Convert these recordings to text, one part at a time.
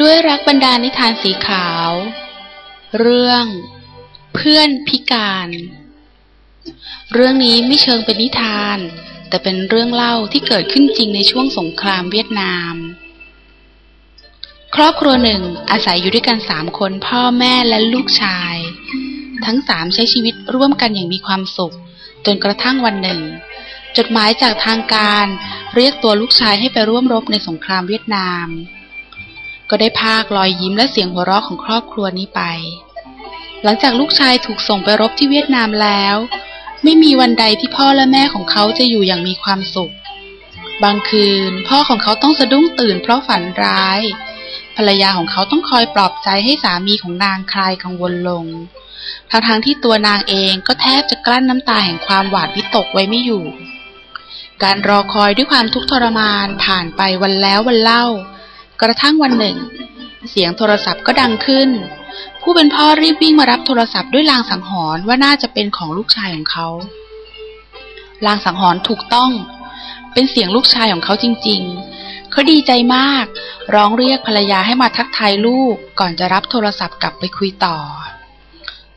ด้วยรักบรรดานิทานสีขาว เรื่อง เพื่อนพิการ เรื่องนี้ไม่เชิงเป็นนิทาน แต่เป็นเรื่องเล่าที่เกิดขึ้นจริงในช่วงสงครามเวียดนาม ครอบครัวหนึ่งอาศัยอยู่ด้วยกันสามคนพ่อแม่และลูกชาย ทั้งสามใช้ชีวิตร่วมกันอย่างมีความสุข จนกระทั่งวันหนึ่ง จดหมายจากทางการเรียกตัวลูกชายให้ไปร่วมรบในสงครามเวียดนาม ก็ได้ภาครอยยิ้มและเสียงหัวเราะของครอบครัวนี้ไป หลังจากลูกชายถูกส่งไปรบที่เวียดนามแล้ว ไม่มีวันใดที่พ่อและแม่ของเขาจะอยู่อย่างมีความสุข บางคืนพ่อของเขาต้องสะดุ้งตื่นเพราะฝันร้าย ภรรยาของเขาต้องคอยปลอบใจให้สามีของนางคลายกังวลลง ทั้งๆทที่ตัวนางเองก็แทบจะกลั้นน้ำตาแห่งความหวาดวิตกไว้ไม่อยู่การรอคอยด้วยความทุกข์ทรมานผ่านไปวันแล้ววันเล่า กระทั่งวันหนึ่ง เสียงโทรศัพท์ก็ดังขึ้น ผู้เป็นพ่อรีบวิ่งมารับโทรศัพท์ด้วยลางสังหรณ์ว่าน่าจะเป็นของลูกชายของเขาลางสังหรณ์ถูกต้อง เป็นเสียงลูกชายของเขาจริง ๆ เขาดีใจมาก ร้องเรียกภรรยาให้มาทักทายลูกก่อนจะรับโทรศัพท์กลับไปคุยต่อ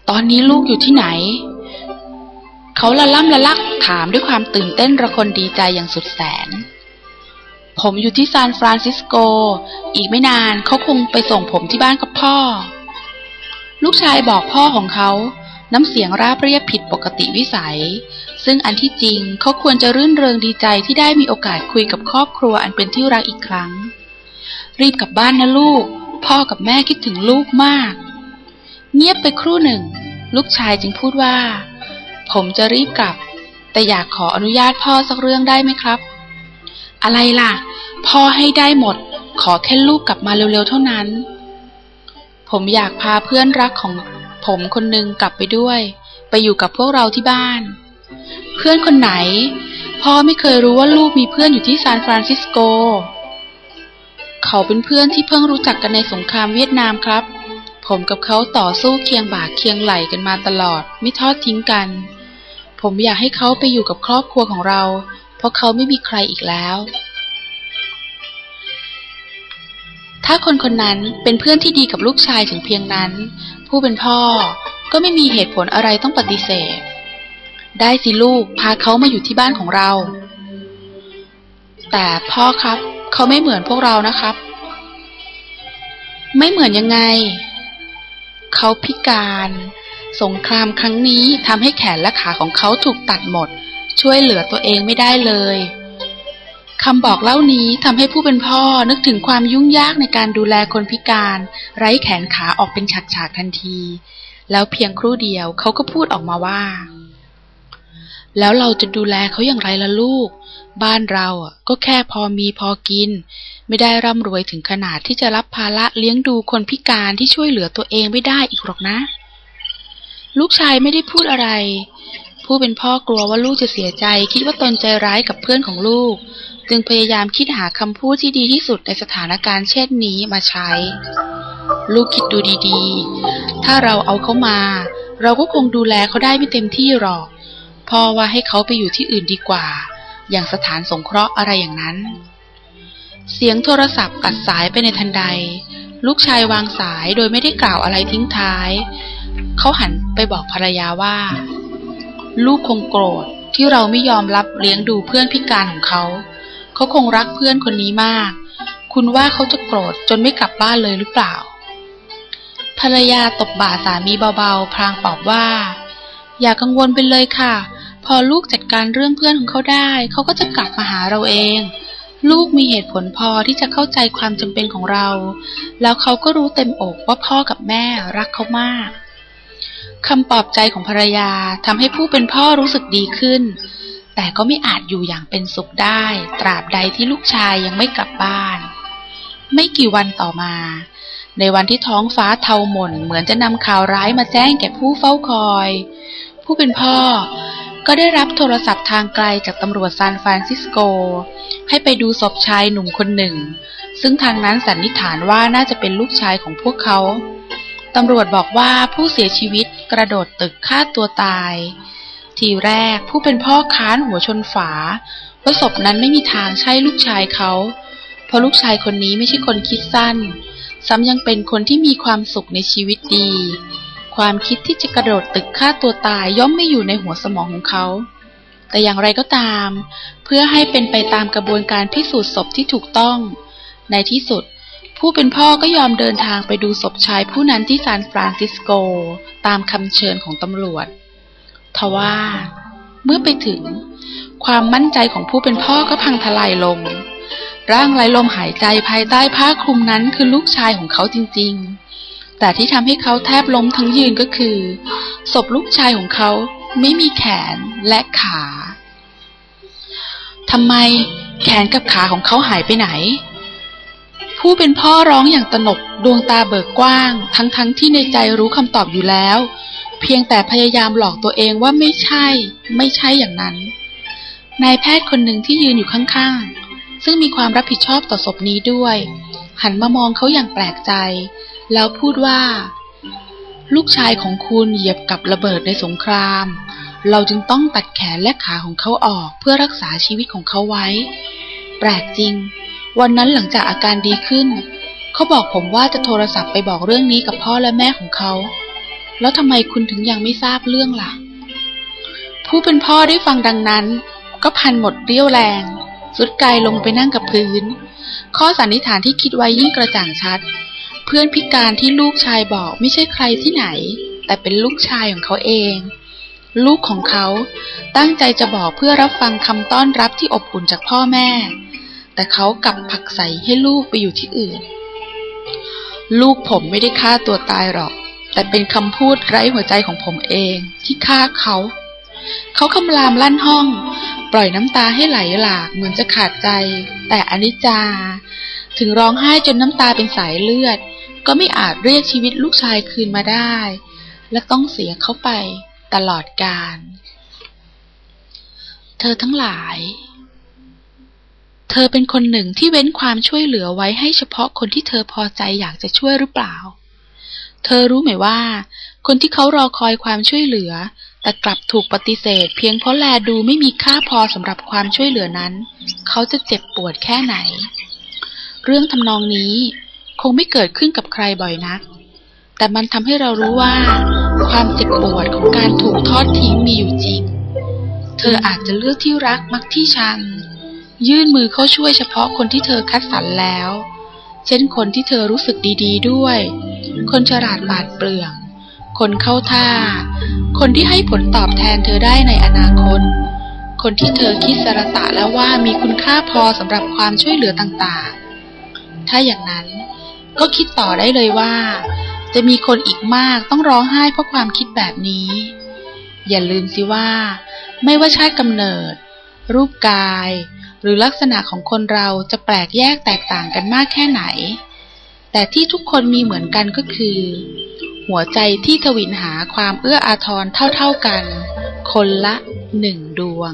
ตอนนี้ลูกอยู่ที่ไหน เขาละล่ำละลักถามด้วยความตื่นเต้นระคนดีใจอย่างสุดแสน ผมอยู่ที่ซานฟรานซิสโก อีกไม่นานเขาคงไปส่งผมที่บ้านกับพ่อ ลูกชายบอกพ่อของเขา น้ำเสียงราบเรียบผิดปกติวิสัย ซึ่งอันที่จริงเขาควรจะรื่นเริงดีใจที่ได้มีโอกาสคุยกับครอบครัวอันเป็นที่รักอีกครั้ง รีบกลับบ้านนะลูก พ่อกับแม่คิดถึงลูกมาก เงียบไปครู่หนึ่ง ลูกชายจึงพูดว่า ผมจะรีบกลับ แต่อยากขออนุญาตพ่อสักเรื่องได้ไหมครับ อะไรล่ะ พ่อให้ได้หมด ขอแค่ลูกกลับมาเร็วๆเท่านั้น ผมอยากพาเพื่อนรักของผมคนหนึ่งกลับไปด้วย ไปอยู่กับพวกเราที่บ้าน เพื่อนคนไหน พ่อไม่เคยรู้ว่าลูกมีเพื่อนอยู่ที่ซานฟรานซิสโก เขาเป็นเพื่อนที่เพิ่งรู้จักกันในสงครามเวียดนามครับ ผมกับเขาต่อสู้เคียงบ่าเคียงไหลกันมาตลอด ไม่ทอดทิ้งกัน ผมอยากให้เขาไปอยู่กับครอบครัวของเรา ราะเขาไม่มีใครอีกแล้ว ถ้าคนคนนั้นเป็นเพื่อนที่ดีกับลูกชายถึงเพียงนั้น ผู้เป็นพ่อก็ไม่มีเหตุผลอะไรต้องปฏิเสธ ได้สิลูกพาเขามาอยู่ที่บ้านของเรา แต่พ่อครับ เขาไม่เหมือนพวกเรานะครับ ไม่เหมือนยังไง เขาพิการ สงครามครั้งนี้ทำให้แขนและขาของเขาถูกตัดหมด ช่วยเหลือตัวเองไม่ได้เลยคำบอกเล่านี้ทำให้ผู้เป็นพ่อนึกถึงความยุ่งยากในการดูแลคนพิการ ไร้แขนขาออกเป็นฉากๆทันที แล้วเพียงครู่เดียวเขาก็พูดออกมาว่า แล้วเราจะดูแลเขาอย่างไรล่ะลูก บ้านเราก็แค่พอมีพอกิน ไม่ได้ร่ำรวยถึงขนาดที่จะรับภาระเลี้ยงดูคนพิการที่ช่วยเหลือตัวเองไม่ได้อีกหรอกนะ ลูกชายไม่ได้พูดอะไร ผู้เป็นพ่อกลัวว่าลูกจะเสียใจ คิดว่าตนใจร้ายกับเพื่อนของลูก จึงพยายามคิดหาคำพูดที่ดีที่สุดในสถานการณ์เช่นนี้มาใช้ ลูกคิดดูดีๆ ถ้าเราเอาเขามา เราก็คงดูแลเขาได้ไม่เต็มที่หรอก พ่อว่าให้เขาไปอยู่ที่อื่นดีกว่า อย่างสถานสงเคราะห์อะไรอย่างนั้น เสียงโทรศัพท์ตัดสายไปในทันใด ลูกชายวางสายโดยไม่ได้กล่าวอะไรทิ้งท้าย เขาหันไปบอกภรรยาว่า ลูกคงโกรธที่เราไม่ยอมรับเลี้ยงดูเพื่อนพิการของเขา เขาคงรักเพื่อนคนนี้มาก คุณว่าเขาจะโกรธจนไม่กลับบ้านเลยหรือเปล่า ภรรยาตบบ่าสามีเบาๆ พลางปลอบว่า อย่ากังวลไปเลยค่ะ พอลูกจัดการเรื่องเพื่อนของเขาได้ เขาก็จะกลับมาหาเราเอง ลูกมีเหตุผลพอที่จะเข้าใจความจำเป็นของเรา แล้วเขาก็รู้เต็มอกว่าพ่อกับแม่รักเขามาก คำปลอบใจของภรรยาทำให้ผู้เป็นพ่อรู้สึกดีขึ้น แต่ก็ไม่อาจอยู่อย่างเป็นสุขได้ ตราบใดที่ลูกชายยังไม่กลับบ้าน ไม่กี่วันต่อมา ในวันที่ท้องฟ้าเทาหม่นเหมือนจะนำข่าวร้ายมาแจ้งแก่ผู้เฝ้าคอย ผู้เป็นพ่อก็ได้รับโทรศัพท์ทางไกลจากตำรวจซานฟรานซิสโก ให้ไปดูศพชายหนุ่มคนหนึ่ง ซึ่งทางนั้นสันนิษฐานว่าน่าจะเป็นลูกชายของพวกเขา ตำรวจบอกว่าผู้เสียชีวิตกระโดดตึกฆ่าตัวตาย ทีแรกผู้เป็นพ่อค้านหัวชนฝาว่าศพนั้นไม่มีทางใช่ลูกชายเขา เพราะลูกชายคนนี้ไม่ใช่คนคิดสั้น ซ้ำยังเป็นคนที่มีความสุขในชีวิตดี ความคิดที่จะกระโดดตึกฆ่าตัวตายย่อมไม่อยู่ในหัวสมองของเขา แต่อย่างไรก็ตาม เพื่อให้เป็นไปตามกระบวนการพิสูจน์ศพที่ถูกต้อง ในที่สุด ผู้เป็นพ่อก็ยอมเดินทางไปดูศพชายผู้นั้นที่ซานฟรานซิสโก ตามคำเชิญของตำรวจ ทว่า เมื่อไปถึง ความมั่นใจของผู้เป็นพ่อก็พังทลายลง ร่างไร้ลมหายใจภายใต้ผ้าคลุมนั้นคือลูกชายของเขาจริง ๆ แต่ที่ทำให้เขาแทบล้มทั้งยืนก็คือ ศพลูกชายของเขาไม่มีแขนและขาทำไมแขนกับขาของเขาหายไปไหน ผู้เป็นพ่อร้องอย่างตนกดวงตาเบิกกว้าง ทั้งๆทที่ในใจรู้คำตอบอยู่แล้ว เพียงแต่พยายามหลอกตัวเองว่าไม่ใช่ ไม่ใช่อย่างนั้นนายแพทย์คนหนึ่งที่ยืนอยู่ข้างๆ ซึ่งมีความรับผิดชอบต่อศพนี้ด้วย หันมามองเขาอย่างแปลกใจ แล้วพูดว่า ลูกชายของคุณเหยียบกับระเบิดในสงคราม เราจึงต้องตัดแขนและขาของเขาออกเพื่อรักษาชีวิตของเขาไว้ แปลกจริง วันนั้นหลังจากอาการดีขึ้น เขาบอกผมว่าจะโทรศัพท์ไปบอกเรื่องนี้กับพ่อและแม่ของเขา แล้วทำไมคุณถึงยังไม่ทราบเรื่องล่ะ ผู้เป็นพ่อได้ฟังดังนั้น ก็พันหมดเรี่ยวแรง สุดกายลงไปนั่งกับพื้น ข้อสันนิษฐานที่คิดไว้ยิ่งกระจ่างชัด เพื่อนพิการที่ลูกชายบอกไม่ใช่ใครที่ไหน แต่เป็นลูกชายของเขาเอง ลูกของเขาตั้งใจจะบอกเพื่อรับฟังคำต้อนรับที่อบอุ่นจากพ่อแม่ แต่เขากลับผักใสให้ลูกไปอยู่ที่อื่น ลูกผมไม่ได้ฆ่าตัวตายหรอก แต่เป็นคำพูดไร้หัวใจของผมเองที่ฆ่าเขา เขาคำรามลั่นห้อง ปล่อยน้ำตาให้ไหลหลากเหมือนจะขาดใจ แต่อนิจจา ถึงร้องไห้จนน้ำตาเป็นสายเลือด ก็ไม่อาจเรียกชีวิตลูกชายคืนมาได้ และต้องเสียเขาไปตลอดกาลเธอทั้งหลาย เธอเป็นคนหนึ่งที่เว้นความช่วยเหลือไว้ให้เฉพาะคนที่เธอพอใจอยากจะช่วยหรือเปล่า เธอรู้ไหมว่า คนที่เขารอคอยความช่วยเหลือ แต่กลับถูกปฏิเสธ เพียงเพราะแลดูไม่มีค่าพอสำหรับความช่วยเหลือนั้น เขาจะเจ็บปวดแค่ไหน เรื่องทำนองนี้คงไม่เกิดขึ้นกับใครบ่อยนัก แต่มันทำให้เรารู้ว่า ความเจ็บปวดของการถูกทอดทิ้งมีอยู่จริง เธออาจจะเลือกที่รักมักที่ชัง ยื่นมือเข้าช่วยเฉพาะคนที่เธอคัดสรรแล้ว เช่นคนที่เธอรู้สึกดีๆด้วย คนฉลาดบาดเปลือง คนเข้าท่า คนที่ให้ผลตอบแทนเธอได้ในอนาคต คนที่เธอคิดสระตะแล้วว่ามีคุณค่าพอสำหรับความช่วยเหลือต่างๆ ถ้าอย่างนั้นก็คิดต่อได้เลยว่า จะมีคนอีกมากต้องร้องไห้เพราะความคิดแบบนี้ อย่าลืมสิว่า ไม่ว่าชาติกำเนิด รูปกาย หรือลักษณะของคนเราจะแปลกแยกแตกต่างกันมากแค่ไหน แต่ที่ทุกคนมีเหมือนกันก็คือ หัวใจที่ทวินหาความเอื้ออาทรเท่าๆกัน คนละหนึ่งดวง